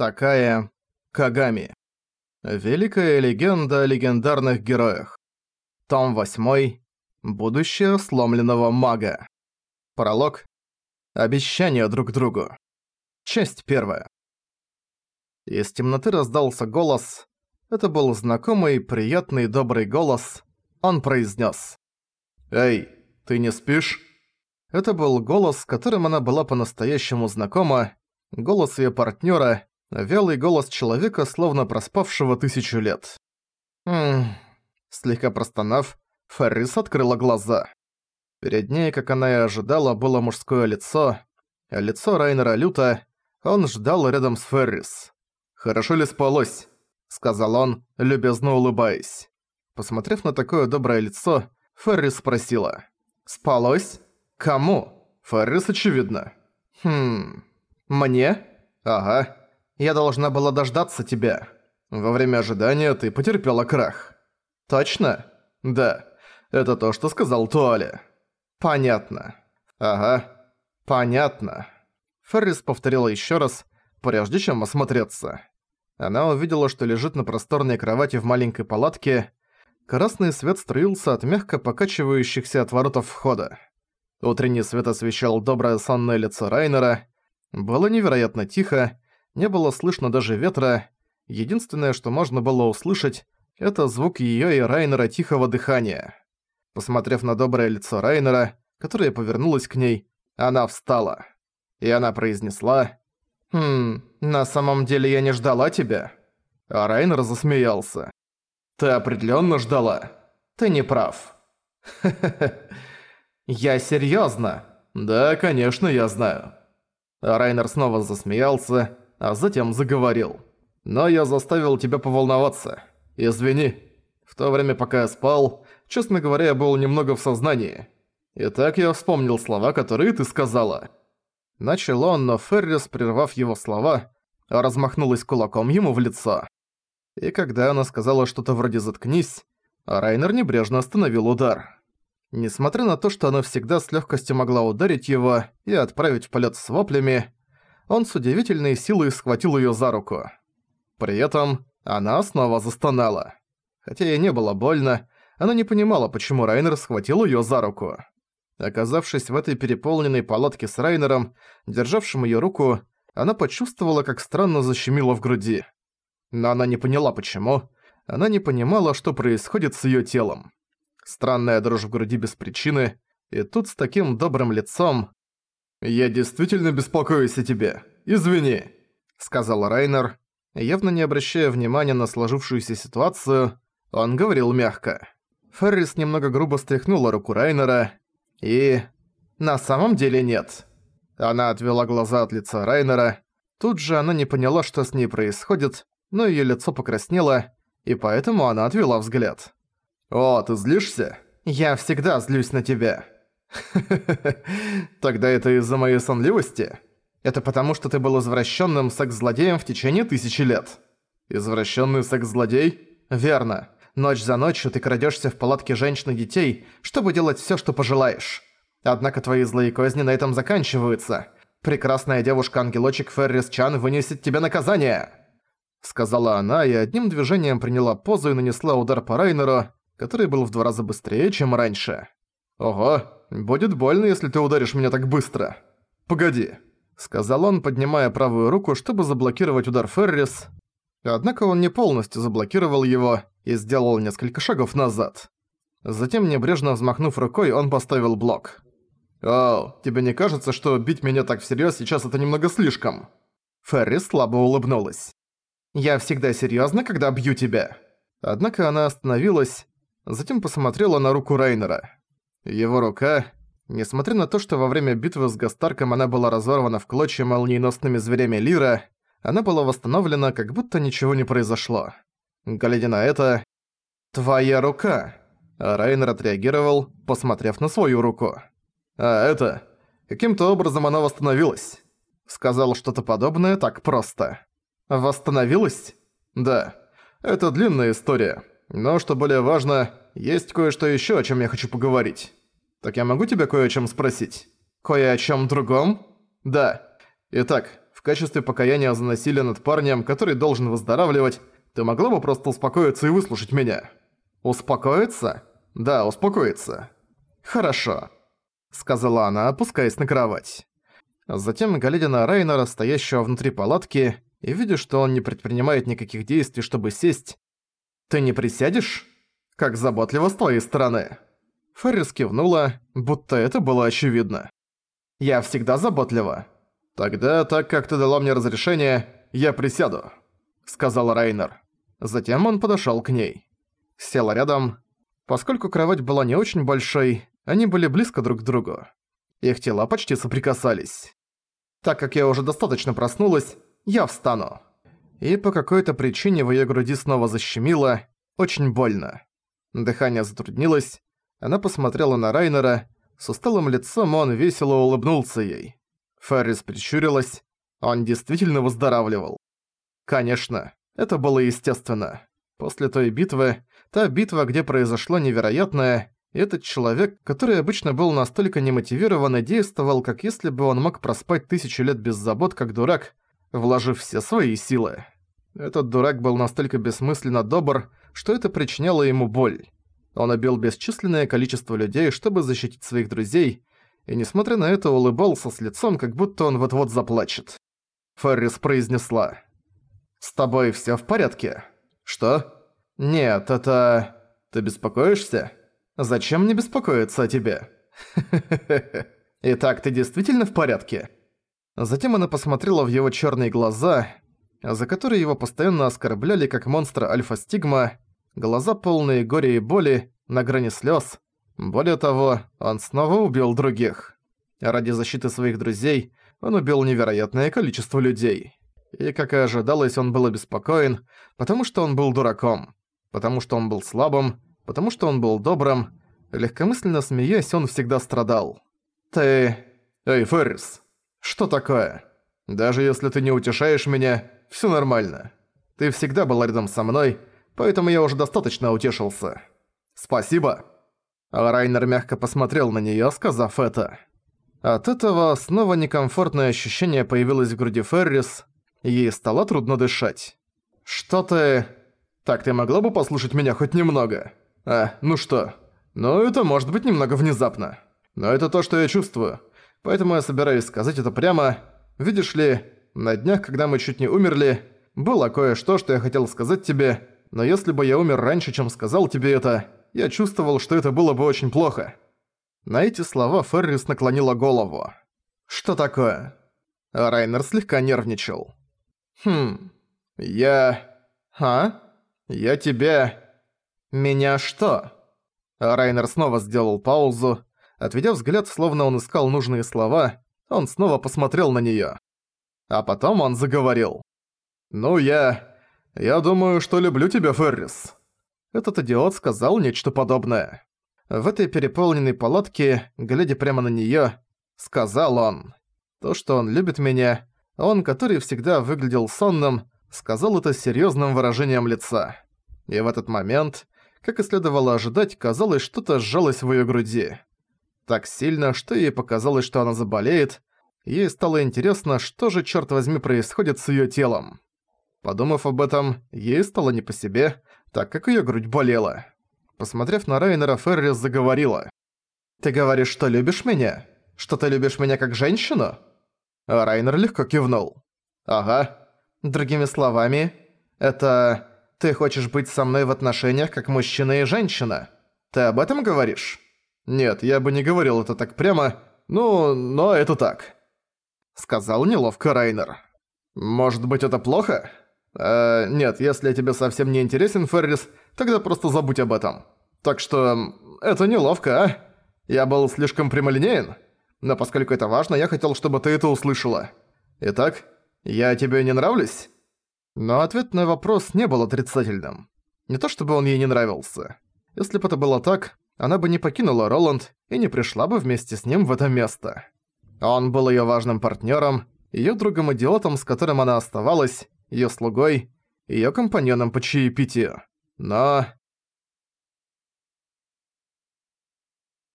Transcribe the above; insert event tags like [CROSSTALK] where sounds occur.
Такая Кагами. Великая легенда о легендарных героях. Том 8. Будущее сломленного мага. Пролог. Обещания друг другу. Часть первая. Из темноты раздался голос. Это был знакомый, приятный, добрый голос. Он произнес: «Эй, ты не спишь?» Это был голос, с которым она была по-настоящему знакома, голос ее партнера, вялый голос человека, словно проспавшего тысячу лет. «Ммм...» Слегка простонав, Феррис открыла глаза. Перед ней, как она и ожидала, было мужское лицо. Лицо Райнера Люта. Он ждал рядом с Феррис. «Хорошо ли спалось?» — сказал он, любезно улыбаясь. Посмотрев на такое доброе лицо, Феррис спросила. «Спалось? Кому?» «Феррис, очевидно». «Хм... Мне?» «Ага. Я должна была дождаться тебя. Во время ожидания ты потерпела крах». «Точно?» «Да. Это то, что сказал Туале». «Понятно». «Ага. Понятно». Феррис повторила еще раз, прежде чем осмотреться. Она увидела, что лежит на просторной кровати в маленькой палатке. Красный свет струился от мягко покачивающихся отворотов входа. Утренний свет освещал доброе сонное лицо Райнера. Было невероятно тихо, не было слышно даже ветра. Единственное, что можно было услышать, это звук её и Райнера тихого дыхания. Посмотрев на доброе лицо Райнера, которое повернулось к ней, она встала. И она произнесла «Хм, на самом деле я не ждала тебя». А Райнер засмеялся. «Ты определённо ждала. Ты не прав». [LAUGHS] «Я серьёзно». «Да, конечно, я знаю». А Райнер снова засмеялся, а затем заговорил. «Но я заставил тебя поволноваться. Извини. В то время, пока я спал, честно говоря, я был немного в сознании. И так я вспомнил слова, которые ты сказала». Начал он, но Феррис, прервав его слова, размахнулась кулаком ему в лицо. И когда она сказала что-то вроде «заткнись», Райнер небрежно остановил удар. Несмотря на то, что она всегда с легкостью могла ударить его и отправить в полет с воплями, он с удивительной силой схватил ее за руку. При этом она снова застонала. Хотя ей не было больно, она не понимала, почему Райнер схватил ее за руку. Оказавшись в этой переполненной палатке с Райнером, державшим ее руку, она почувствовала, как странно защемило в груди. Но она не поняла, почему. Она не понимала, что происходит с ее телом. Странная дрожь в груди без причины, и тут с таким добрым лицом... «Я действительно беспокоюсь о тебе. Извини», — сказал Райнер. Явно не обращая внимания на сложившуюся ситуацию, он говорил мягко. Феррис немного грубо стряхнула руку Райнера, и... На самом деле нет. Она отвела глаза от лица Райнера. Тут же она не поняла, что с ней происходит, но её лицо покраснело, и поэтому она отвела взгляд. «О, ты злишься?» «Я всегда злюсь на тебя». [LAUGHS] Тогда это из-за моей сонливости? Это потому, что ты был извращенным секс-злодеем в течение тысячи лет. Извращенный секс-злодей? Верно. Ночь за ночью ты крадешься в палатке женщин и детей, чтобы делать все, что пожелаешь. Однако твои злые козни на этом заканчиваются. Прекрасная девушка-ангелочек Феррис Чан вынесет тебе наказание!» Сказала она и одним движением приняла позу и нанесла удар по Райнеру, который был в два раза быстрее, чем раньше. «Ого, будет больно, если ты ударишь меня так быстро. Погоди», — сказал он, поднимая правую руку, чтобы заблокировать удар Феррис, Однако он не полностью заблокировал его и сделал несколько шагов назад. Затем, небрежно взмахнув рукой, он поставил блок. «О, тебе не кажется, что бить меня так всерьёз сейчас это немного слишком?» Феррис слабо улыбнулась. «Я всегда серьёзно, когда бью тебя». Однако она остановилась, затем посмотрела на руку Райнера. Его рука, несмотря на то, что во время битвы с Гастарком она была разорвана в клочья молниеносными зверями Лира, она была восстановлена, как будто ничего не произошло. Глядя на это... «Твоя рука!» Райнер отреагировал, посмотрев на свою руку. «А это... Каким-то образом она восстановилась». Сказал что-то подобное так просто. «Восстановилась?» «Да. Это длинная история. Но, что более важно, есть кое-что ещё, о чём я хочу поговорить. Так я могу тебя кое о чём спросить? Кое о чём другом?» «Да. Итак, В качестве покаяния за насилие над парнем, который должен выздоравливать, ты могла бы просто успокоиться и выслушать меня?» «Успокоиться?» «Да, успокоиться». «Хорошо», — сказала она, опускаясь на кровать. Затем, глядя на Райнера, стоящего внутри палатки, и видя, что он не предпринимает никаких действий, чтобы сесть, «Ты не присядешь?» «Как заботливо с твоей стороны». Феррис кивнула, будто это было очевидно. «Я всегда заботлива». «Тогда, так как ты дала мне разрешение, я присяду», — сказал Райнер. Затем он подошёл к ней. Сел рядом. Поскольку кровать была не очень большой, они были близко друг к другу. Их тела почти соприкасались. Так как я уже достаточно проснулась, я встану. И по какой-то причине в её груди снова защемило, очень больно. Дыхание затруднилось, она посмотрела на Райнера, с усталым лицом он весело улыбнулся ей. Феррис прищурилась, он действительно выздоравливал. Конечно, это было естественно. После той битвы, та битва, где произошло невероятное, этот человек, который обычно был настолько немотивирован и действовал, как если бы он мог проспать тысячу лет без забот, как дурак, вложив все свои силы. Этот дурак был настолько бессмысленно добр, что это причиняло ему боль. Он убил бесчисленное количество людей, чтобы защитить своих друзей, и несмотря на это улыбался с лицом, как будто он вот-вот заплачет. Феррис произнесла. «С тобой всё в порядке?» «Что?» «Нет, это... Ты беспокоишься?» «Зачем мне беспокоиться о тебе?» [LAUGHS] «Итак, ты действительно в порядке?» Затем она посмотрела в его чёрные глаза, за которые его постоянно оскорбляли как монстра Альфа-Стигма, глаза полные горя и боли, на грани слез. Более того, он снова убил других. Ради защиты своих друзей он убил невероятное количество людей. И, как и ожидалось, он был обеспокоен, потому что он был дураком, потому что он был слабым, потому что он был добрым. Легкомысленно смеясь, он всегда страдал. «Ты... Эй, Феррис, что такое? Даже если ты не утешаешь меня, все нормально. Ты всегда была рядом со мной, поэтому я уже достаточно утешился. Спасибо». Райнер мягко посмотрел на неё, сказав это. От этого снова некомфортное ощущение появилось в груди Феррис, ей стало трудно дышать. «Что ты...» «Так ты могла бы послушать меня хоть немного?» «А, ну что?» «Ну, это может быть немного внезапно. Но это то, что я чувствую. Поэтому я собираюсь сказать это прямо. Видишь ли, на днях, когда мы чуть не умерли, было кое-что, что я хотел сказать тебе, но если бы я умер раньше, чем сказал тебе это, я чувствовал, что это было бы очень плохо». На эти слова Феррис наклонила голову. «Что такое?» Райнер слегка нервничал. «Хм... Я... А? Я тебя... Меня что?» Райнер снова сделал паузу. Отведя взгляд, словно он искал нужные слова, он снова посмотрел на неё. А потом он заговорил. «Ну, я... Я думаю, что люблю тебя, Феррис». Этот идиот сказал нечто подобное. В этой переполненной палатке, глядя прямо на неё, сказал он. То, что он любит меня, он, который всегда выглядел сонным, сказал это с серьёзным выражением лица. И в этот момент, как и следовало ожидать, казалось, что-то сжалось в её груди. Так сильно, что ей показалось, что она заболеет, Ей стало интересно, что же, черт возьми, происходит с ее телом. Подумав об этом, ей стало не по себе, так как ее грудь болела. Посмотрев на Райнера, Феррис заговорила. «Ты говоришь, что любишь меня? Что ты любишь меня как женщину?» а Райнер легко кивнул. «Ага. Другими словами, это... Ты хочешь быть со мной в отношениях как мужчина и женщина? Ты об этом говоришь?» «Нет, я бы не говорил это так прямо, ну, но это так» сказал неловко Райнер. «Может быть, это плохо?» «Э, нет, если тебе совсем не интересен Феррис, тогда просто забудь об этом. Так что, это неловко, а? Я был слишком прямолинеен, но поскольку это важно, я хотел, чтобы ты это услышала. Итак, я тебе не нравлюсь?» Но ответ на вопрос не был отрицательным. Не то чтобы он ей не нравился. Если бы это было так, она бы не покинула Роланд и не пришла бы вместе с ним в это место. Он был её важным партнёром, её другом-идиотом, с которым она оставалась, её слугой, её компаньоном по чаепитию. Но